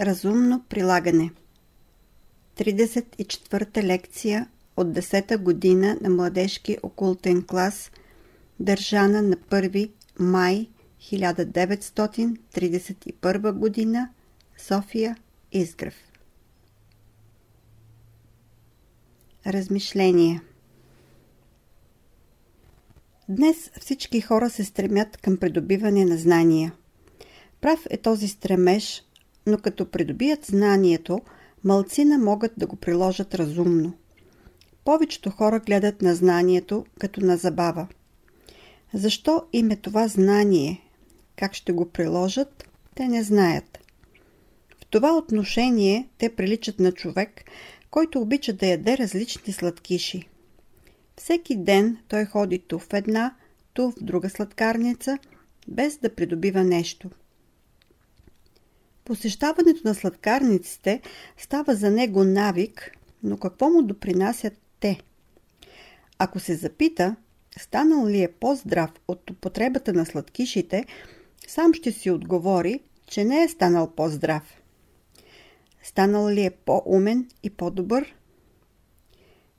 Разумно прилагане 34-та лекция от 10-та година на младежки окултен клас, държана на 1 май 1931 година, София, Изгрев. Размишление Днес всички хора се стремят към придобиване на знания. Прав е този стремеж, но като придобият знанието, малцина могат да го приложат разумно. Повечето хора гледат на знанието като на забава. Защо им е това знание? Как ще го приложат? Те не знаят. В това отношение те приличат на човек, който обича да яде различни сладкиши. Всеки ден той ходи ту в една, ту в друга сладкарница, без да придобива нещо. Посещаването на сладкарниците става за него навик, но какво му допринасят те? Ако се запита, станал ли е по-здрав от употребата на сладкишите, сам ще си отговори, че не е станал по-здрав. Станал ли е по-умен и по-добър?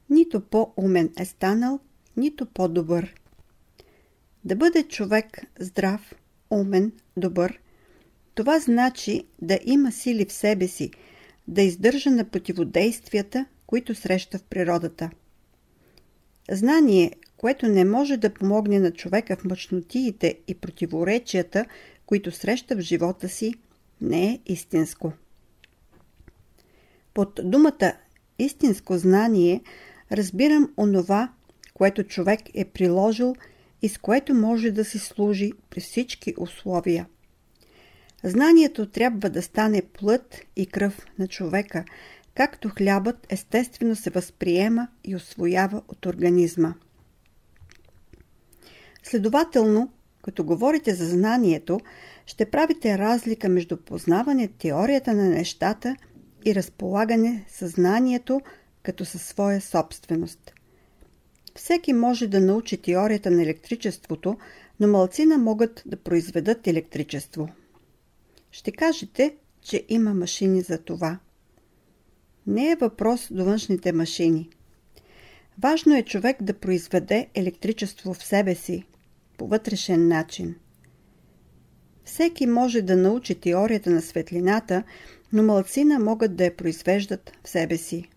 Нито по-умен е станал, нито по-добър. Да бъде човек здрав, умен, добър, това значи да има сили в себе си, да издържа на противодействията, които среща в природата. Знание, което не може да помогне на човека в мъчнотиите и противоречията, които среща в живота си, не е истинско. Под думата истинско знание разбирам онова, което човек е приложил и с което може да си служи при всички условия. Знанието трябва да стане плът и кръв на човека, както хлябът естествено се възприема и освоява от организма. Следователно, като говорите за знанието, ще правите разлика между познаване теорията на нещата и разполагане съзнанието като със своя собственост. Всеки може да научи теорията на електричеството, но малцина могат да произведат електричество. Ще кажете, че има машини за това. Не е въпрос до външните машини. Важно е човек да произведе електричество в себе си, по вътрешен начин. Всеки може да научи теорията на светлината, но малцина могат да я произвеждат в себе си.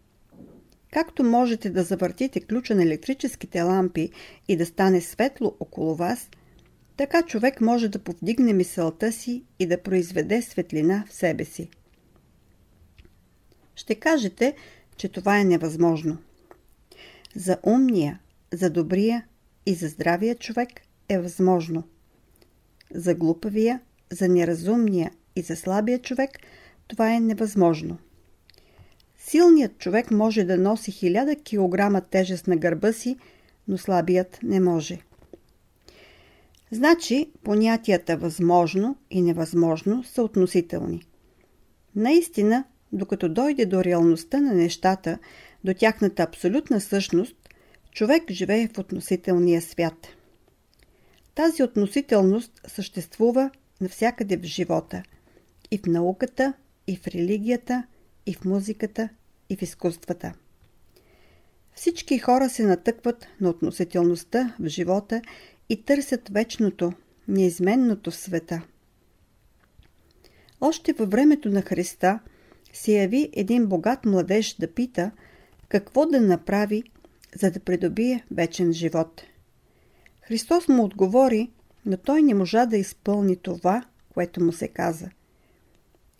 Както можете да завъртите ключа на електрическите лампи и да стане светло около вас, така човек може да повдигне мисълта си и да произведе светлина в себе си. Ще кажете, че това е невъзможно. За умния, за добрия и за здравия човек е възможно. За глупавия, за неразумния и за слабия човек това е невъзможно. Силният човек може да носи 1000 кг тежест на гърба си, но слабият не може. Значи понятията възможно и невъзможно са относителни. Наистина, докато дойде до реалността на нещата, до тяхната абсолютна същност, човек живее в относителния свят. Тази относителност съществува навсякъде в живота. И в науката, и в религията, и в музиката, и в изкуствата. Всички хора се натъкват на относителността в живота и търсят вечното, неизменното в света. Още във времето на Христа се яви един богат младеж да пита какво да направи, за да придобие вечен живот. Христос му отговори, но той не можа да изпълни това, което му се каза.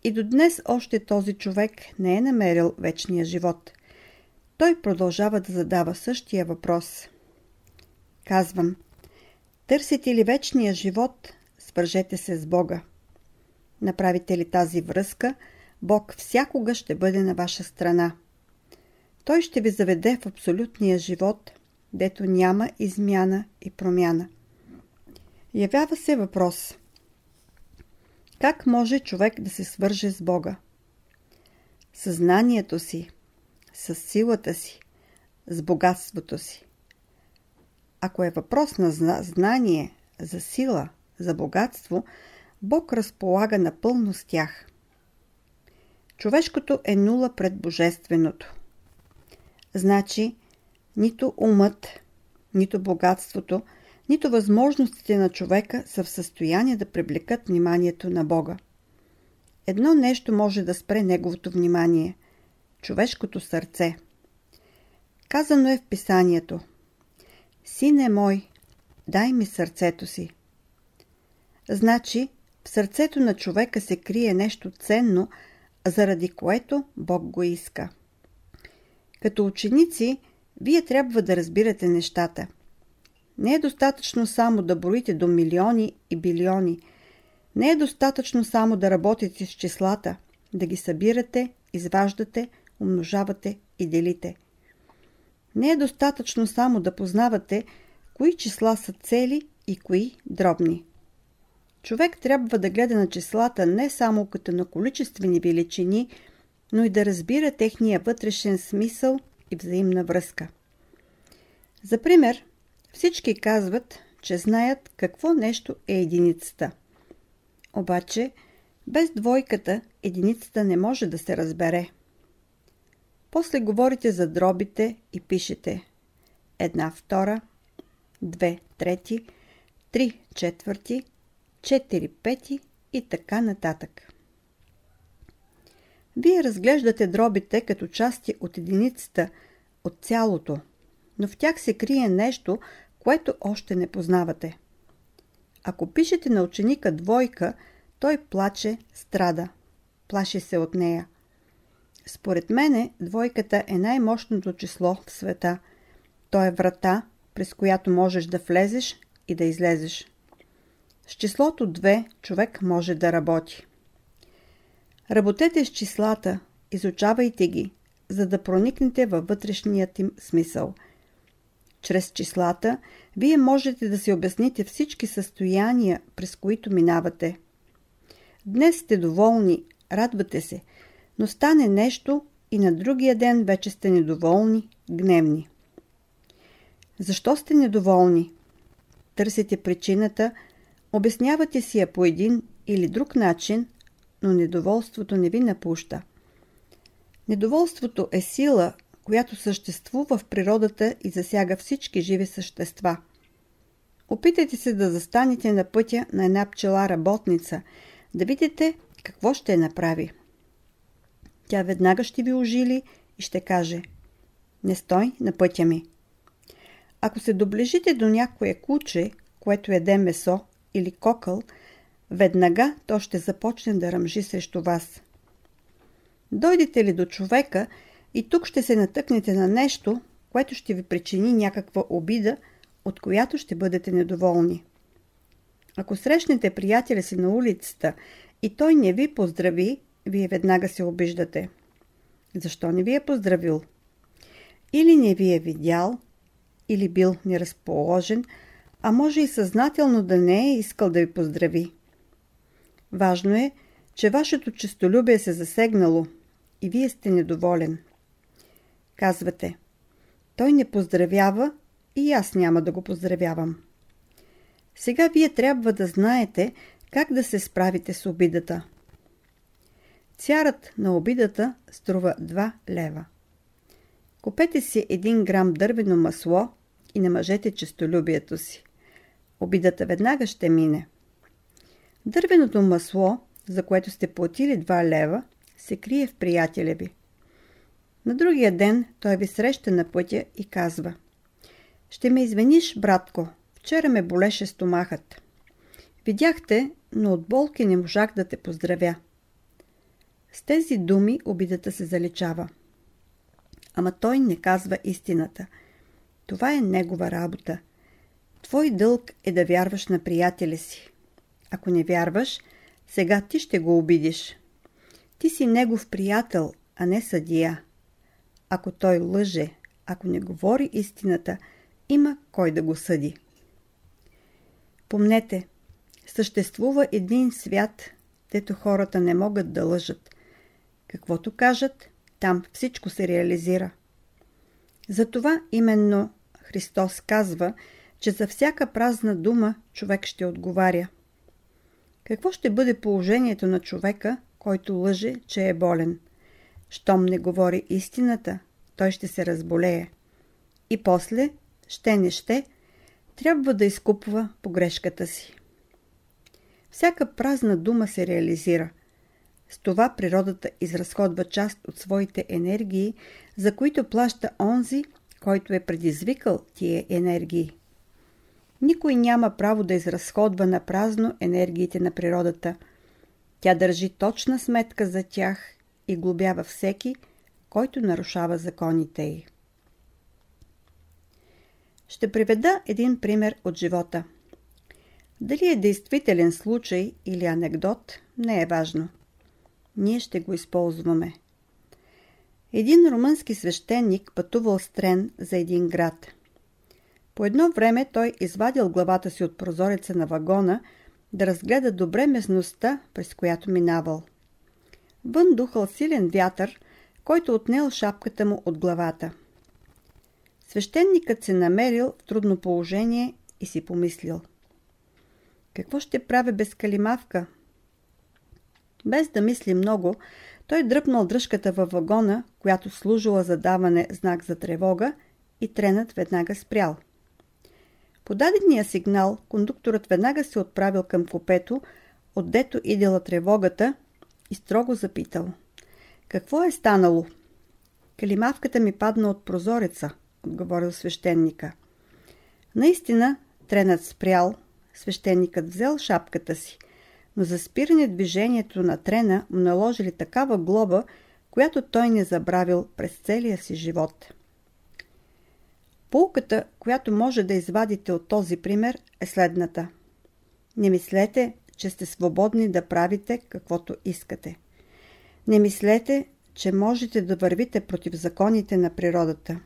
И до днес още този човек не е намерил вечния живот. Той продължава да задава същия въпрос. Казвам, търсите ли вечния живот, свържете се с Бога. Направите ли тази връзка, Бог всякога ще бъде на ваша страна. Той ще ви заведе в абсолютния живот, дето няма измяна и промяна. Явява се въпрос. Как може човек да се свърже с Бога? Съзнанието си, с силата си, с богатството си. Ако е въпрос на знание, за сила, за богатство, Бог разполага напълно с тях. човешкото е нула пред божественото. Значи, нито умът, нито богатството, нито възможностите на човека са в състояние да привлекат вниманието на Бога. Едно нещо може да спре неговото внимание – човешкото сърце. Казано е в писанието Сине мой, дай ми сърцето си. Значи, в сърцето на човека се крие нещо ценно, заради което Бог го иска. Като ученици, вие трябва да разбирате нещата. Не е достатъчно само да броите до милиони и билиони. Не е достатъчно само да работите с числата, да ги събирате, изваждате, умножавате и делите. Не е достатъчно само да познавате кои числа са цели и кои дробни. Човек трябва да гледа на числата не само като на количествени величини, но и да разбира техния вътрешен смисъл и взаимна връзка. За пример, всички казват, че знаят какво нещо е единицата. Обаче, без двойката единицата не може да се разбере. После говорите за дробите и пишете една втора, две трети, три четвърти, 4 пети и така нататък. Вие разглеждате дробите като части от единицата, от цялото, но в тях се крие нещо, което още не познавате. Ако пишете на ученика двойка, той плаче, страда. Плаши се от нея. Според мене, двойката е най-мощното число в света. То е врата, през която можеш да влезеш и да излезеш. С числото 2 човек може да работи. Работете с числата, изучавайте ги, за да проникнете във вътрешният им смисъл. Чрез числата вие можете да си обясните всички състояния, през които минавате. Днес сте доволни, радвате се, но стане нещо и на другия ден вече сте недоволни, гневни. Защо сте недоволни? Търсите причината – Обяснявате си я по един или друг начин, но недоволството не ви напуща. Недоволството е сила, която съществува в природата и засяга всички живи същества. Опитайте се да застанете на пътя на една пчела работница, да видите какво ще направи. Тя веднага ще ви ожили и ще каже Не стой на пътя ми. Ако се доближите до някое куче, което яде месо, или кокъл, веднага то ще започне да ръмжи срещу вас. Дойдете ли до човека и тук ще се натъкнете на нещо, което ще ви причини някаква обида, от която ще бъдете недоволни. Ако срещнете приятеля си на улицата и той не ви поздрави, вие веднага се обиждате. Защо не ви е поздравил? Или не ви е видял, или бил неразположен, а може и съзнателно да не е искал да ви поздрави. Важно е, че вашето честолюбие се засегнало и вие сте недоволен. Казвате, той не поздравява и аз няма да го поздравявам. Сега вие трябва да знаете как да се справите с обидата. Цярът на обидата струва 2 лева. Купете си 1 грам дървено масло и намажете честолюбието си обидата веднага ще мине. Дървеното масло, за което сте платили 2 лева, се крие в приятеля ви. На другия ден той ви среща на пътя и казва Ще ме извиниш, братко, вчера ме болеше стомахът. Видяхте, но от болки не можах да те поздравя. С тези думи обидата се заличава. Ама той не казва истината. Това е негова работа – Твой дълг е да вярваш на приятеля си. Ако не вярваш, сега ти ще го обидиш. Ти си негов приятел, а не съдия. Ако той лъже, ако не говори истината, има кой да го съди. Помнете, съществува един свят, дето хората не могат да лъжат. Каквото кажат, там всичко се реализира. Затова именно Христос казва, че за всяка празна дума човек ще отговаря. Какво ще бъде положението на човека, който лъже, че е болен? щом не говори истината, той ще се разболее. И после, ще не ще, трябва да изкупва погрешката си. Всяка празна дума се реализира. С това природата изразходва част от своите енергии, за които плаща онзи, който е предизвикал тия енергии. Никой няма право да изразходва на празно енергиите на природата. Тя държи точна сметка за тях и глобява всеки, който нарушава законите й. Ще приведа един пример от живота. Дали е действителен случай или анекдот, не е важно. Ние ще го използваме. Един румънски свещеник пътувал с трен за един град. По едно време той извадил главата си от прозореца на вагона да разгледа добре местността, през която минавал. Вън духал силен вятър, който отнел шапката му от главата. Свещеникът се намерил в трудно положение и си помислил. Какво ще правя без калимавка? Без да мисли много, той дръпнал дръжката във вагона, която служила за даване знак за тревога и тренът веднага спрял. По дадения сигнал, кондукторът веднага се отправил към купето, отдето идела тревогата и строго запитал. Какво е станало? Калимавката ми падна от прозореца, отговорил свещеника. Наистина, тренът спрял, свещеникът взел шапката си, но за спиране движението на трена му наложили такава глоба, която той не забравил през целия си живот. Полката, която може да извадите от този пример е следната. Не мислете, че сте свободни да правите каквото искате. Не мислете, че можете да вървите против законите на природата.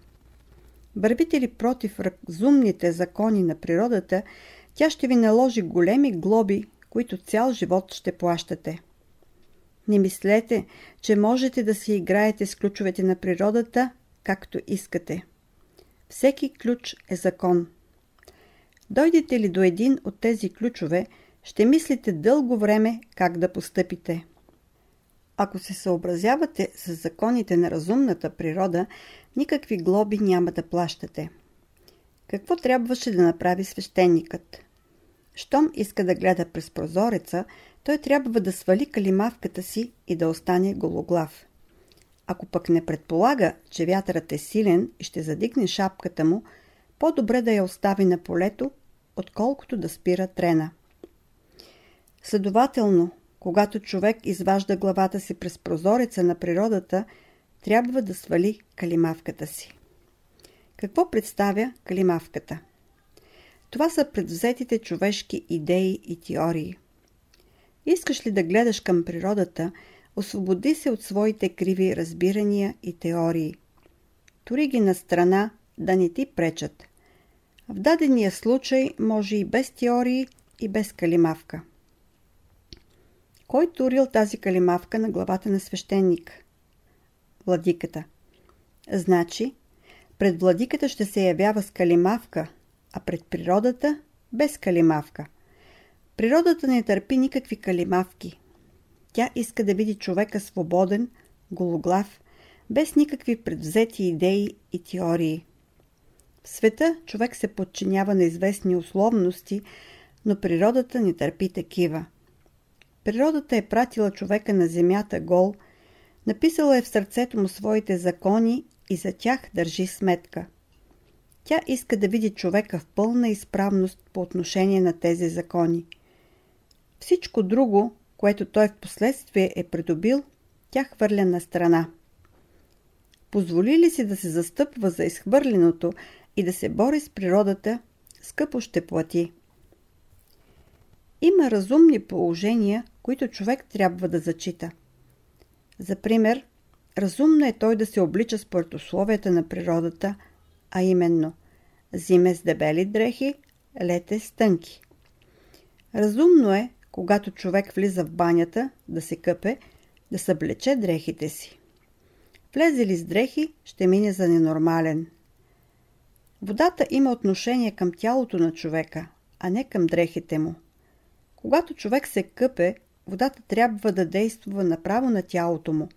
Вървите ли против разумните закони на природата, тя ще ви наложи големи глоби, които цял живот ще плащате. Не мислете, че можете да си играете с ключовете на природата, както искате. Всеки ключ е закон. Дойдете ли до един от тези ключове, ще мислите дълго време как да постъпите. Ако се съобразявате с законите на разумната природа, никакви глоби няма да плащате. Какво трябваше да направи свещеникът? Щом иска да гледа през прозореца, той трябва да свали калимавката си и да остане гологлав. Ако пък не предполага, че вятърът е силен и ще задигне шапката му, по-добре да я остави на полето, отколкото да спира трена. Следователно, когато човек изважда главата си през прозореца на природата, трябва да свали калимавката си. Какво представя калимавката? Това са предвзетите човешки идеи и теории. Искаш ли да гледаш към природата, освободи се от своите криви разбирания и теории. Тори ги на страна, да не ти пречат. В дадения случай може и без теории, и без калимавка. Кой турил тази калимавка на главата на свещеник? Владиката. Значи, пред владиката ще се явява с калимавка, а пред природата без калимавка. Природата не търпи никакви калимавки. Тя иска да види човека свободен, гологлав, без никакви предвзети идеи и теории. В света човек се подчинява на известни условности, но природата не търпи такива. Природата е пратила човека на земята гол, написала е в сърцето му своите закони и за тях държи сметка. Тя иска да види човека в пълна изправност по отношение на тези закони. Всичко друго, което той в последствие е придобил, тя хвърля на страна. Позволи ли си да се застъпва за изхвърленото и да се бори с природата, скъпо ще плати. Има разумни положения, които човек трябва да зачита. За пример, разумно е той да се облича според условията на природата, а именно зиме с дебели дрехи, лете с тънки. Разумно е, когато човек влиза в банята да се къпе, да съблече дрехите си. Влезе ли с дрехи, ще мине за ненормален. Водата има отношение към тялото на човека, а не към дрехите му. Когато човек се къпе, водата трябва да действа направо на тялото му.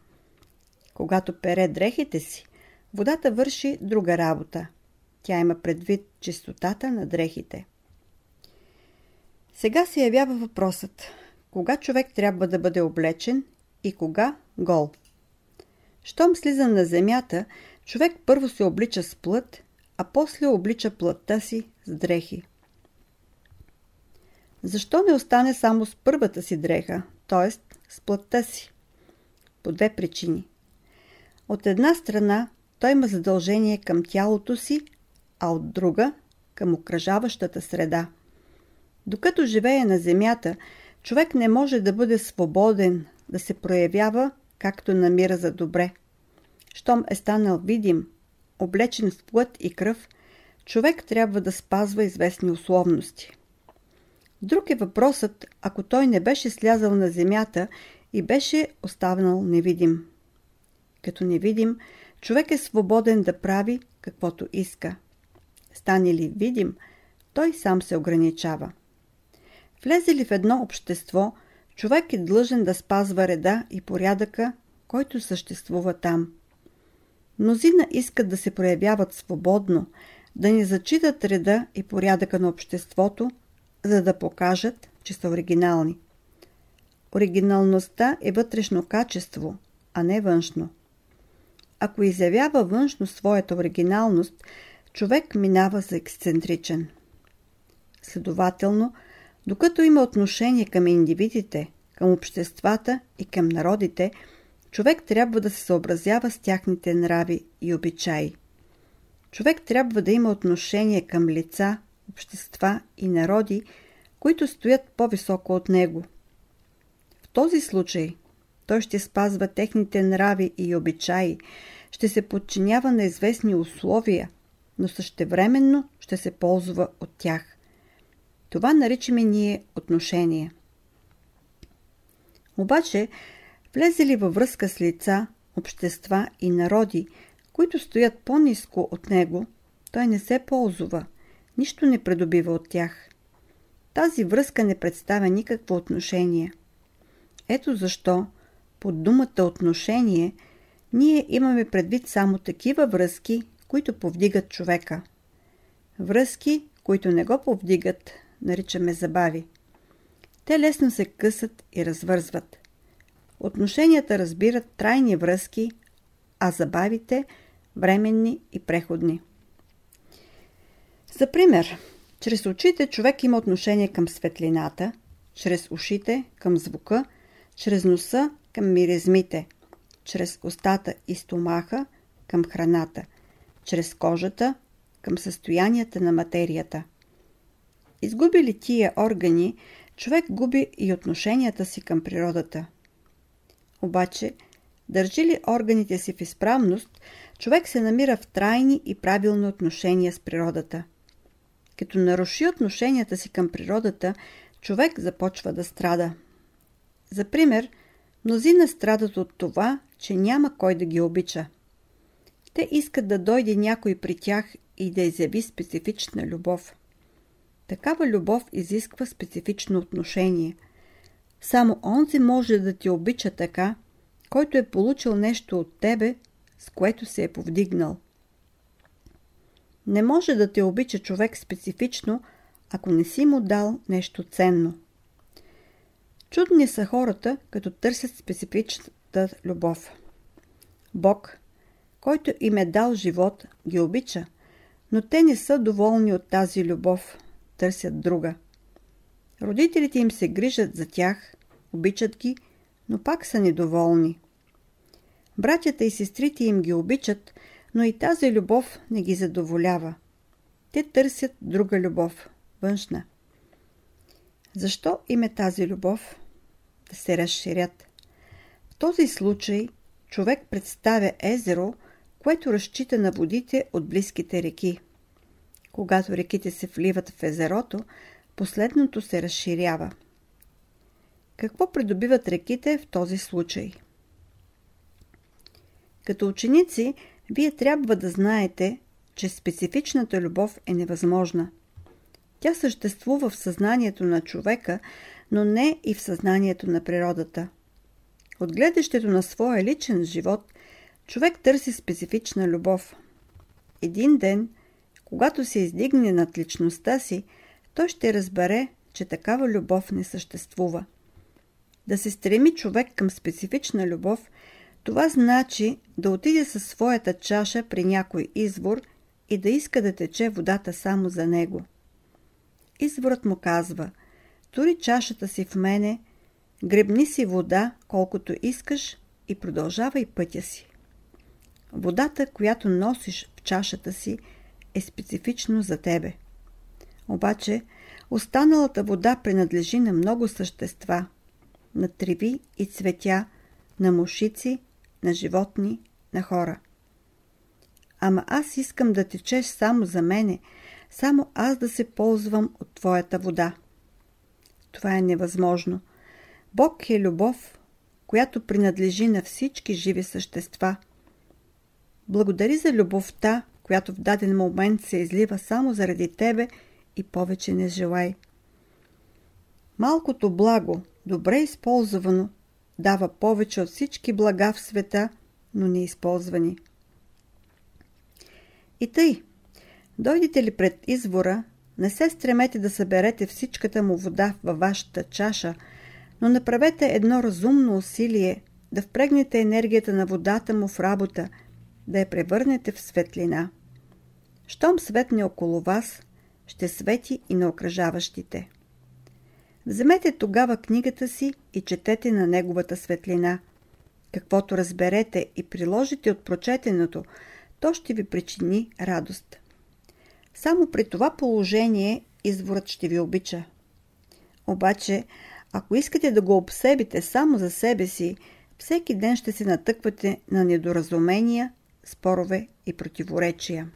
Когато пере дрехите си, водата върши друга работа. Тя има предвид чистотата на дрехите. Сега се явява въпросът, кога човек трябва да бъде облечен и кога гол. Щом слиза на земята, човек първо се облича с плът, а после облича плътта си с дрехи. Защо не остане само с първата си дреха, т.е. с плътта си? По две причини. От една страна, той има задължение към тялото си, а от друга – към окръжаващата среда. Докато живее на земята, човек не може да бъде свободен, да се проявява както намира за добре. Щом е станал видим, облечен в плът и кръв, човек трябва да спазва известни условности. Друг е въпросът, ако той не беше слязал на земята и беше останал невидим. Като невидим, човек е свободен да прави каквото иска. Стане ли видим, той сам се ограничава. Влезе ли в едно общество, човек е длъжен да спазва реда и порядъка, който съществува там. Мнозина искат да се проявяват свободно, да не зачитат реда и порядъка на обществото, за да покажат, че са оригинални. Оригиналността е вътрешно качество, а не външно. Ако изявява външно своята оригиналност, човек минава за ексцентричен. Следователно, докато има отношение към индивидите, към обществата и към народите, човек трябва да се съобразява с тяхните нрави и обичаи. Човек трябва да има отношение към лица, общества и народи, които стоят по-високо от него. В този случай той ще спазва техните нрави и обичаи, ще се подчинява на известни условия, но същевременно ще се ползва от тях. Това наричаме ние отношение. Обаче, влезе ли във връзка с лица, общества и народи, които стоят по-низко от него, той не се ползва, нищо не придобива от тях. Тази връзка не представя никакво отношение. Ето защо, под думата отношение, ние имаме предвид само такива връзки, които повдигат човека. Връзки, които не го повдигат, наричаме забави. Те лесно се късат и развързват. Отношенията разбират трайни връзки, а забавите – временни и преходни. За пример, чрез очите човек има отношение към светлината, чрез ушите към звука, чрез носа към миризмите, чрез устата и стомаха към храната, чрез кожата към състоянията на материята. Изгуби ли тия органи, човек губи и отношенията си към природата. Обаче, държи ли органите си в изправност, човек се намира в трайни и правилни отношения с природата. Като наруши отношенията си към природата, човек започва да страда. За пример, мнозина страдат от това, че няма кой да ги обича. Те искат да дойде някой при тях и да изяви специфична любов. Такава любов изисква специфично отношение. Само онзи може да те обича така, който е получил нещо от тебе, с което се е повдигнал. Не може да те обича човек специфично, ако не си му дал нещо ценно. Чудни са хората, като търсят специфичната любов. Бог, който им е дал живот, ги обича, но те не са доволни от тази любов – търсят друга. Родителите им се грижат за тях, обичат ги, но пак са недоволни. Братята и сестрите им ги обичат, но и тази любов не ги задоволява. Те търсят друга любов, външна. Защо им е тази любов? Да се разширят. В този случай човек представя езеро, което разчита на водите от близките реки. Когато реките се вливат в езерото, последното се разширява. Какво придобиват реките в този случай? Като ученици, вие трябва да знаете, че специфичната любов е невъзможна. Тя съществува в съзнанието на човека, но не и в съзнанието на природата. От гледащето на своя личен живот, Човек търси специфична любов. Един ден, когато се издигне над личността си, той ще разбере, че такава любов не съществува. Да се стреми човек към специфична любов, това значи да отиде със своята чаша при някой извор и да иска да тече водата само за него. Изворът му казва, тури чашата си в мене, гребни си вода, колкото искаш и продължавай пътя си. Водата, която носиш в чашата си, е специфично за тебе. Обаче, останалата вода принадлежи на много същества, на треви и цветя, на мушици, на животни, на хора. Ама аз искам да течеш само за мене, само аз да се ползвам от твоята вода. Това е невъзможно. Бог е любов, която принадлежи на всички живи същества. Благодари за любовта, която в даден момент се излива само заради тебе и повече не желай. Малкото благо, добре използвано, дава повече от всички блага в света, но не използвани. И тъй, дойдете ли пред извора, не се стремете да съберете всичката му вода във вашата чаша, но направете едно разумно усилие да впрегнете енергията на водата му в работа, да я превърнете в светлина. Щом светне около вас, ще свети и на окръжаващите. Вземете тогава книгата си и четете на неговата светлина. Каквото разберете и приложите от прочетеното, то ще ви причини радост. Само при това положение изворът ще ви обича. Обаче, ако искате да го обсебите само за себе си, всеки ден ще се натъквате на недоразумения, спорове и противоречия.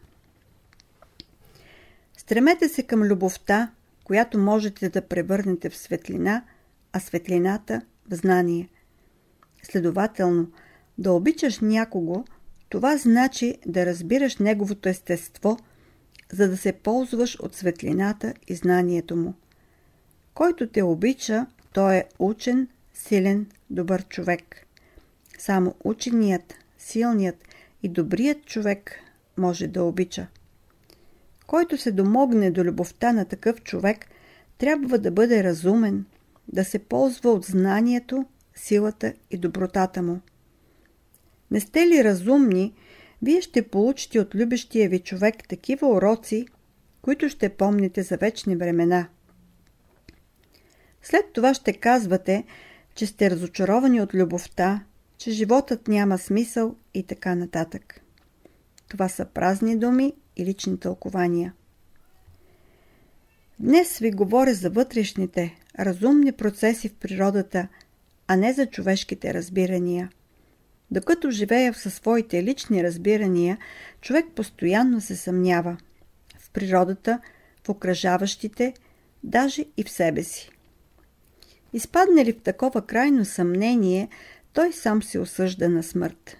Стремете се към любовта, която можете да превърнете в светлина, а светлината в знание. Следователно, да обичаш някого, това значи да разбираш неговото естество, за да се ползваш от светлината и знанието му. Който те обича, той е учен, силен, добър човек. Само ученият, силният и добрият човек може да обича. Който се домогне до любовта на такъв човек, трябва да бъде разумен, да се ползва от знанието, силата и добротата му. Не сте ли разумни, вие ще получите от любещия ви човек такива уроци, които ще помните за вечни времена. След това ще казвате, че сте разочаровани от любовта, че животът няма смисъл и така нататък. Това са празни думи и лични тълкования. Днес ви говоря за вътрешните, разумни процеси в природата, а не за човешките разбирания. Докато живея със своите лични разбирания, човек постоянно се съмнява в природата, в окръжаващите, даже и в себе си. Изпадне ли в такова крайно съмнение, той сам се осъжда на смърт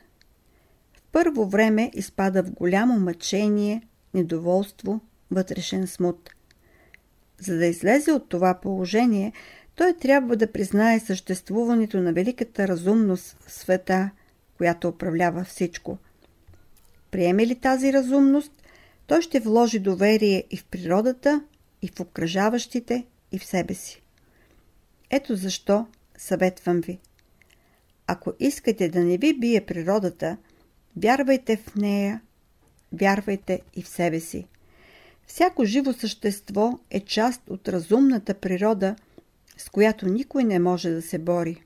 първо време изпада в голямо мъчение, недоволство, вътрешен смут. За да излезе от това положение, той трябва да признае съществуването на великата разумност в света, която управлява всичко. Приеме ли тази разумност, той ще вложи доверие и в природата, и в окръжаващите, и в себе си. Ето защо съветвам ви. Ако искате да не ви бие природата – Вярвайте в нея, вярвайте и в себе си. Всяко живо същество е част от разумната природа, с която никой не може да се бори.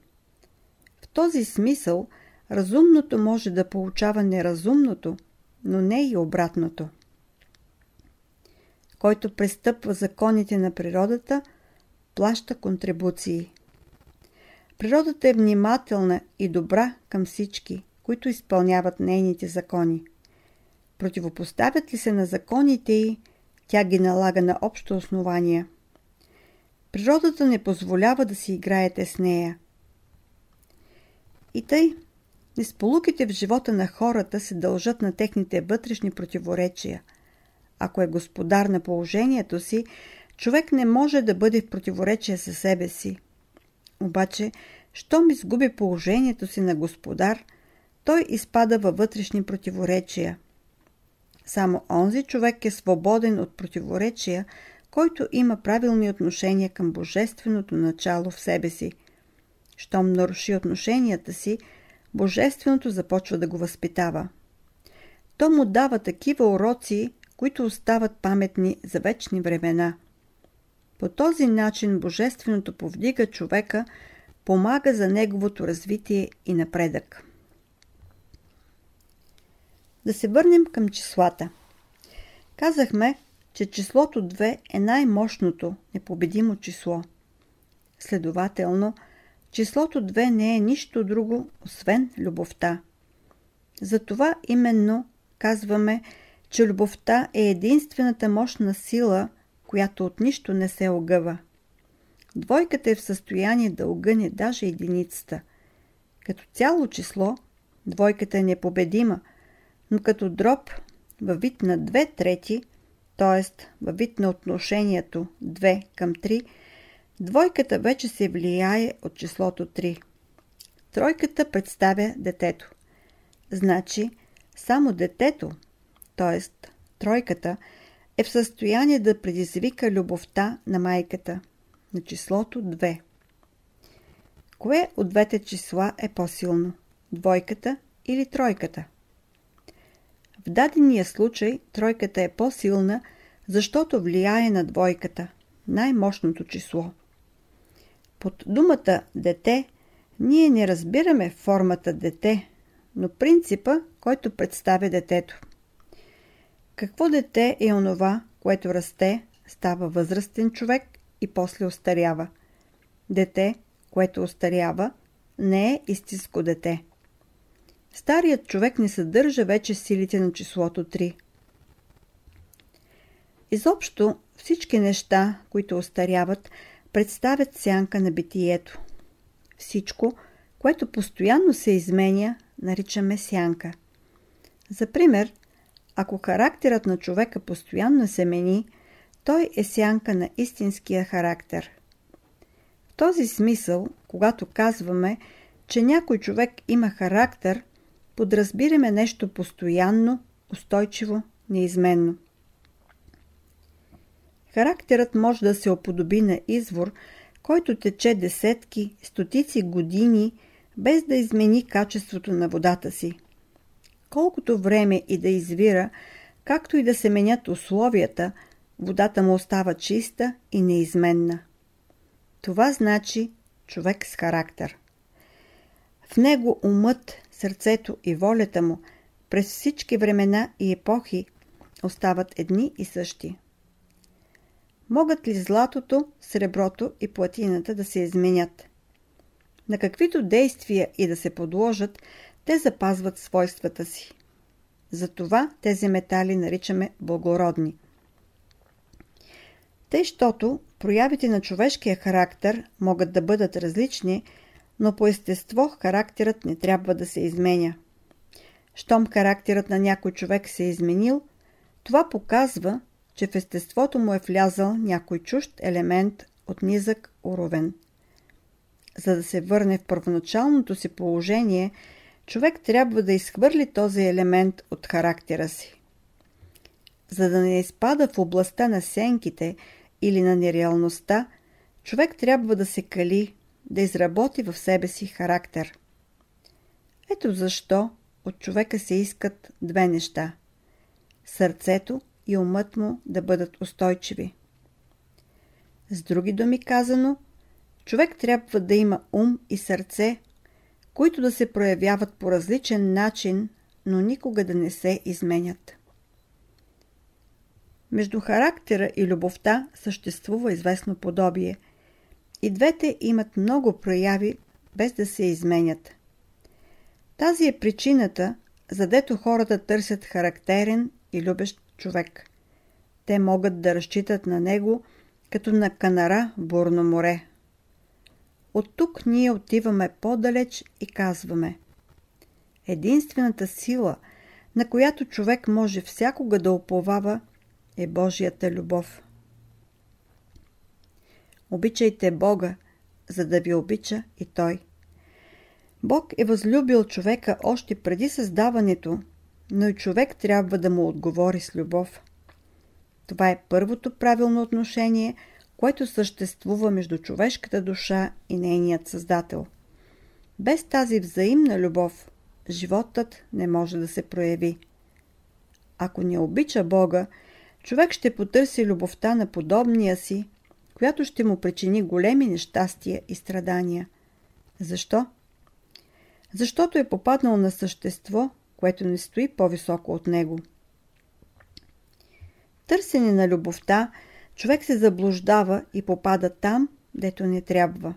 В този смисъл разумното може да получава неразумното, но не и обратното. Който престъпва законите на природата, плаща контрибуции. Природата е внимателна и добра към всички които изпълняват нейните закони. Противопоставят ли се на законите й, тя ги налага на общо основание. Природата не позволява да си играете с нея. И тъй, несполуките в живота на хората се дължат на техните вътрешни противоречия. Ако е господар на положението си, човек не може да бъде в противоречие със себе си. Обаче, щом изгуби положението си на господар – той изпада във вътрешни противоречия. Само онзи човек е свободен от противоречия, който има правилни отношения към божественото начало в себе си. Щом наруши отношенията си, божественото започва да го възпитава. То му дава такива уроци, които остават паметни за вечни времена. По този начин божественото повдига човека, помага за неговото развитие и напредък. Да се върнем към числата. Казахме, че числото 2 е най-мощното, непобедимо число. Следователно, числото 2 не е нищо друго, освен любовта. Затова именно казваме, че любовта е единствената мощна сила, която от нищо не се огъва. Двойката е в състояние да огъне даже единицата. Като цяло число, двойката е непобедима, но като дроб във вид на две трети, т.е. във вид на отношението 2 към 3, двойката вече се влияе от числото 3. Тройката представя детето. Значи, само детето, т.е. тройката, е в състояние да предизвика любовта на майката, на числото 2. Кое от двете числа е по-силно? Двойката или тройката? В дадения случай тройката е по-силна, защото влияе на двойката, най-мощното число. Под думата дете ние не разбираме формата дете, но принципа, който представя детето. Какво дете е онова, което расте, става възрастен човек и после остарява? Дете, което остарява, не е истинско дете. Старият човек не съдържа вече силите на числото 3. Изобщо всички неща, които остаряват, представят сянка на битието. Всичко, което постоянно се изменя, наричаме сянка. За пример, ако характерът на човека постоянно се мени, той е сянка на истинския характер. В този смисъл, когато казваме, че някой човек има характер, подразбираме нещо постоянно, устойчиво, неизменно. Характерът може да се оподоби на извор, който тече десетки, стотици години, без да измени качеството на водата си. Колкото време и да извира, както и да се менят условията, водата му остава чиста и неизменна. Това значи човек с характер. В него умът, сърцето и волята му през всички времена и епохи остават едни и същи. Могат ли златото, среброто и платината да се изменят? На каквито действия и да се подложат, те запазват свойствата си. Затова тези метали наричаме благородни. Тъй, щото проявите на човешкия характер могат да бъдат различни, но по естество характерът не трябва да се изменя. Щом характерът на някой човек се е изменил, това показва, че в естеството му е влязал някой чужд елемент от низък уровен. За да се върне в първоначалното си положение, човек трябва да изхвърли този елемент от характера си. За да не изпада в областта на сенките или на нереалността, човек трябва да се кали, да изработи в себе си характер. Ето защо от човека се искат две неща – сърцето и умът му да бъдат устойчиви. С други думи казано, човек трябва да има ум и сърце, които да се проявяват по различен начин, но никога да не се изменят. Между характера и любовта съществува известно подобие. И двете имат много прояви, без да се изменят. Тази е причината, задето хората търсят характерен и любещ човек. Те могат да разчитат на него, като на канара в бурно море. От тук ние отиваме по-далеч и казваме Единствената сила, на която човек може всякога да оповава, е Божията любов. Обичайте Бога, за да ви обича и Той. Бог е възлюбил човека още преди създаването, но и човек трябва да му отговори с любов. Това е първото правилно отношение, което съществува между човешката душа и нейният създател. Без тази взаимна любов, животът не може да се прояви. Ако не обича Бога, човек ще потърси любовта на подобния си, която ще му причини големи нещастия и страдания. Защо? Защото е попаднал на същество, което не стои по-високо от него. Търсене на любовта, човек се заблуждава и попада там, дето не трябва.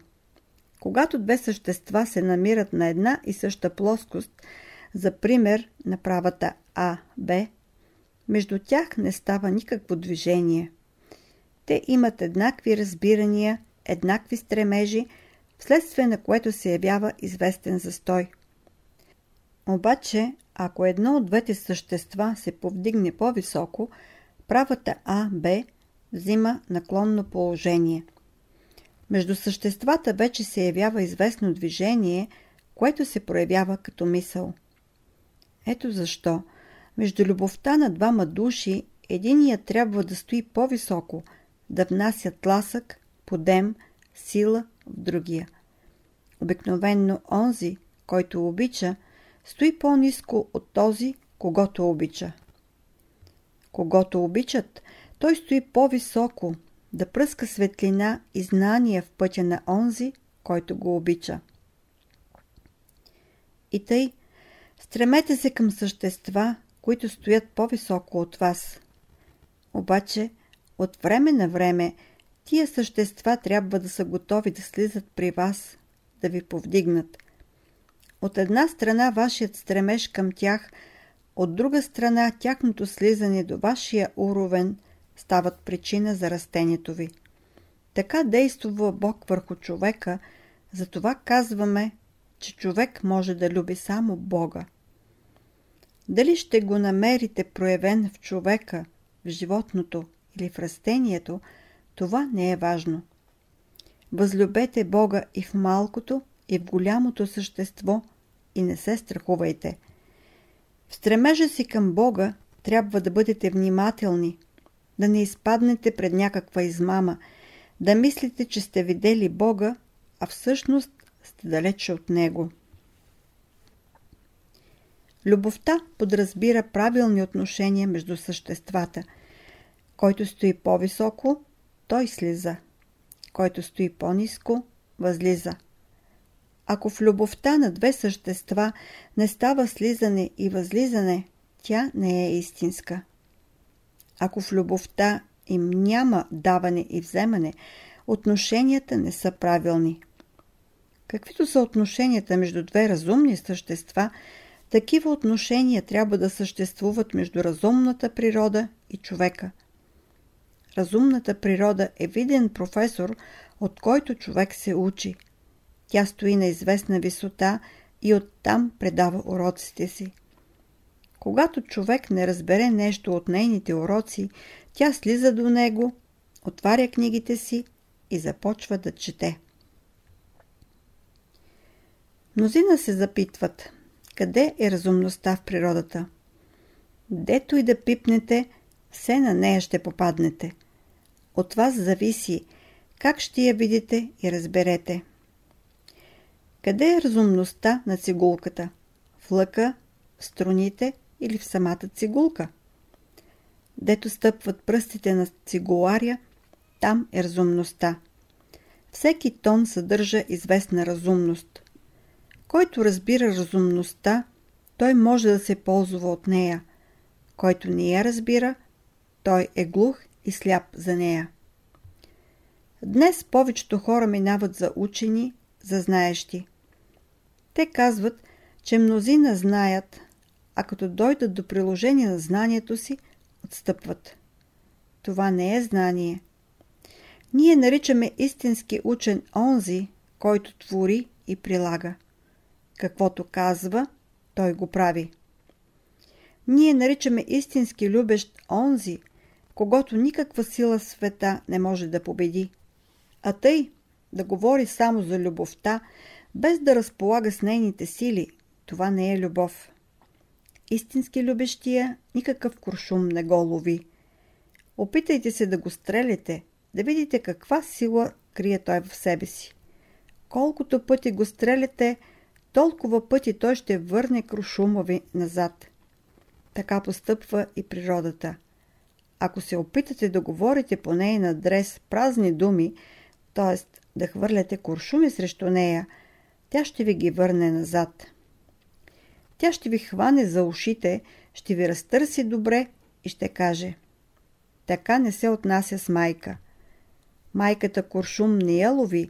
Когато две същества се намират на една и съща плоскост, за пример на правата А, Б, между тях не става никакво движение. Те имат еднакви разбирания, еднакви стремежи, вследствие на което се явява известен застой. Обаче, ако едно от двете същества се повдигне по-високо, правата А, Б взима наклонно положение. Между съществата вече се явява известно движение, което се проявява като мисъл. Ето защо между любовта на двама души единият трябва да стои по-високо, да внася тласък, подем, сила в другия. Обикновенно онзи, който обича, стои по-низко от този, когато обича. Когато обичат, той стои по-високо, да пръска светлина и знание в пътя на онзи, който го обича. И тъй, стремете се към същества, които стоят по-високо от вас. Обаче, от време на време, тия същества трябва да са готови да слизат при вас, да ви повдигнат. От една страна вашият стремеж към тях, от друга страна тяхното слизане до вашия уровен стават причина за растението ви. Така действува Бог върху човека, затова казваме, че човек може да люби само Бога. Дали ще го намерите проявен в човека, в животното или в растението, това не е важно. Възлюбете Бога и в малкото, и в голямото същество и не се страхувайте. В стремежа си към Бога трябва да бъдете внимателни, да не изпаднете пред някаква измама, да мислите, че сте видели Бога, а всъщност сте далече от Него. Любовта подразбира правилни отношения между съществата. Който стои по-високо, той слиза. Който стои по-низко, възлиза. Ако в любовта на две същества не става слизане и възлизане, тя не е истинска. Ако в любовта им няма даване и вземане, отношенията не са правилни. Каквито са отношенията между две разумни същества – такива отношения трябва да съществуват между разумната природа и човека. Разумната природа е виден професор, от който човек се учи. Тя стои на известна висота и оттам предава уроците си. Когато човек не разбере нещо от нейните уроци, тя слиза до него, отваря книгите си и започва да чете. Мнозина се запитват – къде е разумността в природата? Дето и да пипнете, все на нея ще попаднете. От вас зависи как ще я видите и разберете. Къде е разумността на цигулката? В лъка, в струните или в самата цигулка? Дето стъпват пръстите на цигуларя, там е разумността. Всеки тон съдържа известна разумност. Който разбира разумността, той може да се ползва от нея. Който не я разбира, той е глух и сляп за нея. Днес повечето хора минават за учени, за знаещи. Те казват, че мнозина знаят, а като дойдат до приложение на знанието си, отстъпват. Това не е знание. Ние наричаме истински учен онзи, който твори и прилага. Каквото казва, той го прави. Ние наричаме истински любещ онзи, когато никаква сила света не може да победи. А тъй, да говори само за любовта, без да разполага с нейните сили, това не е любов. Истински любещия никакъв куршум не го лови. Опитайте се да го стреляте, да видите каква сила крие той в себе си. Колкото пъти го стреляте, толкова пъти той ще върне крушума ви назад. Така постъпва и природата. Ако се опитате да говорите по нейна адрес празни думи, т.е. да хвърляте куршуми срещу нея, тя ще ви ги върне назад. Тя ще ви хване за ушите, ще ви разтърси добре и ще каже Така не се отнася с майка. Майката куршум не я лови,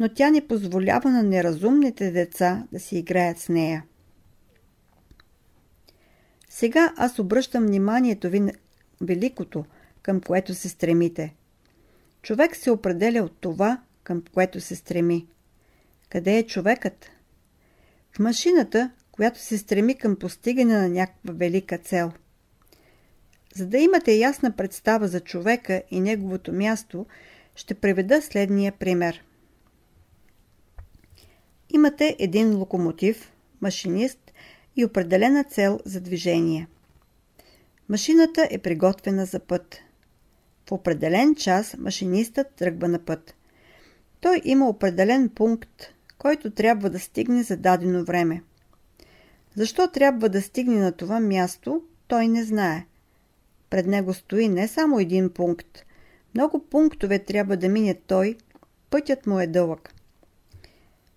но тя не позволява на неразумните деца да си играят с нея. Сега аз обръщам вниманието ви на великото, към което се стремите. Човек се определя от това, към което се стреми. Къде е човекът? В машината, която се стреми към постигане на някаква велика цел. За да имате ясна представа за човека и неговото място, ще приведа следния пример. Имате един локомотив, машинист и определена цел за движение. Машината е приготвена за път. В определен час машинистът тръгва на път. Той има определен пункт, който трябва да стигне за дадено време. Защо трябва да стигне на това място, той не знае. Пред него стои не само един пункт. Много пунктове трябва да мине той, пътят му е дълъг.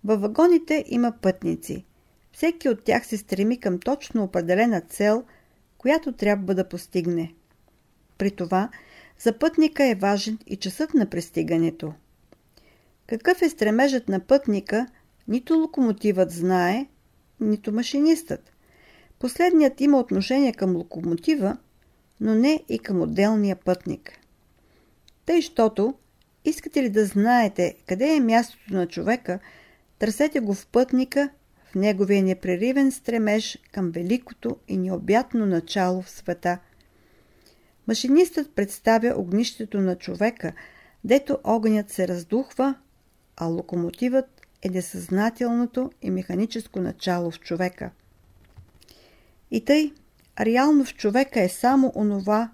Във вагоните има пътници. Всеки от тях се стреми към точно определена цел, която трябва да постигне. При това, за пътника е важен и часът на пристигането. Какъв е стремежът на пътника, нито локомотивът знае, нито машинистът. Последният има отношение към локомотива, но не и към отделния пътник. Тъй, щото, искате ли да знаете къде е мястото на човека, търсете го в пътника, в неговия непреривен стремеж към великото и необятно начало в света. Машинистът представя огнището на човека, дето огънят се раздухва, а локомотивът е несъзнателното и механическо начало в човека. И тъй, реално в човека е само онова,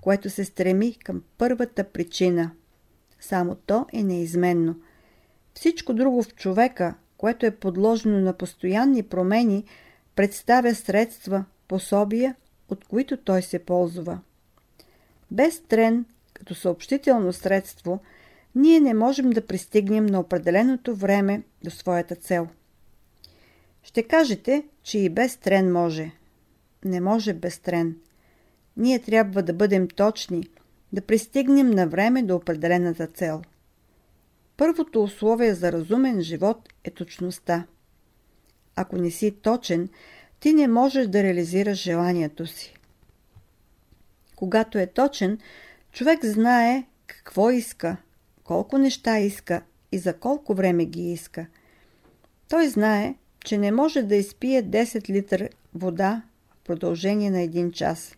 което се стреми към първата причина. Само то е неизменно. Всичко друго в човека, което е подложено на постоянни промени, представя средства, пособия, от които той се ползва. Без трен, като съобщително средство, ние не можем да пристигнем на определеното време до своята цел. Ще кажете, че и без трен може. Не може без трен. Ние трябва да бъдем точни, да пристигнем на време до определената цел. Първото условие за разумен живот е точността. Ако не си точен, ти не можеш да реализираш желанието си. Когато е точен, човек знае какво иска, колко неща иска и за колко време ги иска. Той знае, че не може да изпие 10 литра вода в продължение на един час.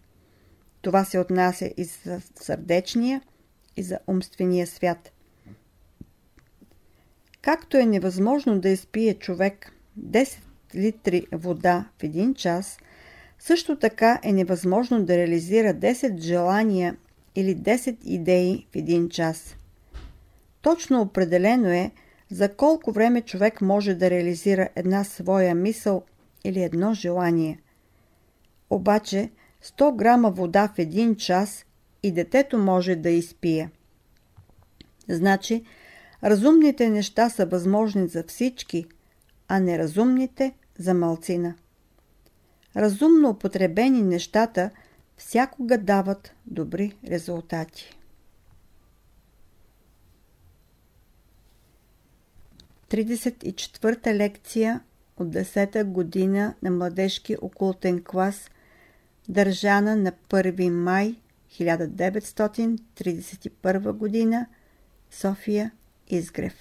Това се отнася и за сърдечния, и за умствения свят. Както е невъзможно да изпие човек 10 литри вода в един час, също така е невъзможно да реализира 10 желания или 10 идеи в един час. Точно определено е за колко време човек може да реализира една своя мисъл или едно желание. Обаче 100 грама вода в един час и детето може да изпие. Значи, разумните неща са възможни за всички, а неразумните за малцина. Разумно употребени нещата всякога дават добри резултати. 34-та лекция от 10-та година на младежки окултен клас, държана на 1 май 1931 година, София Изгрев.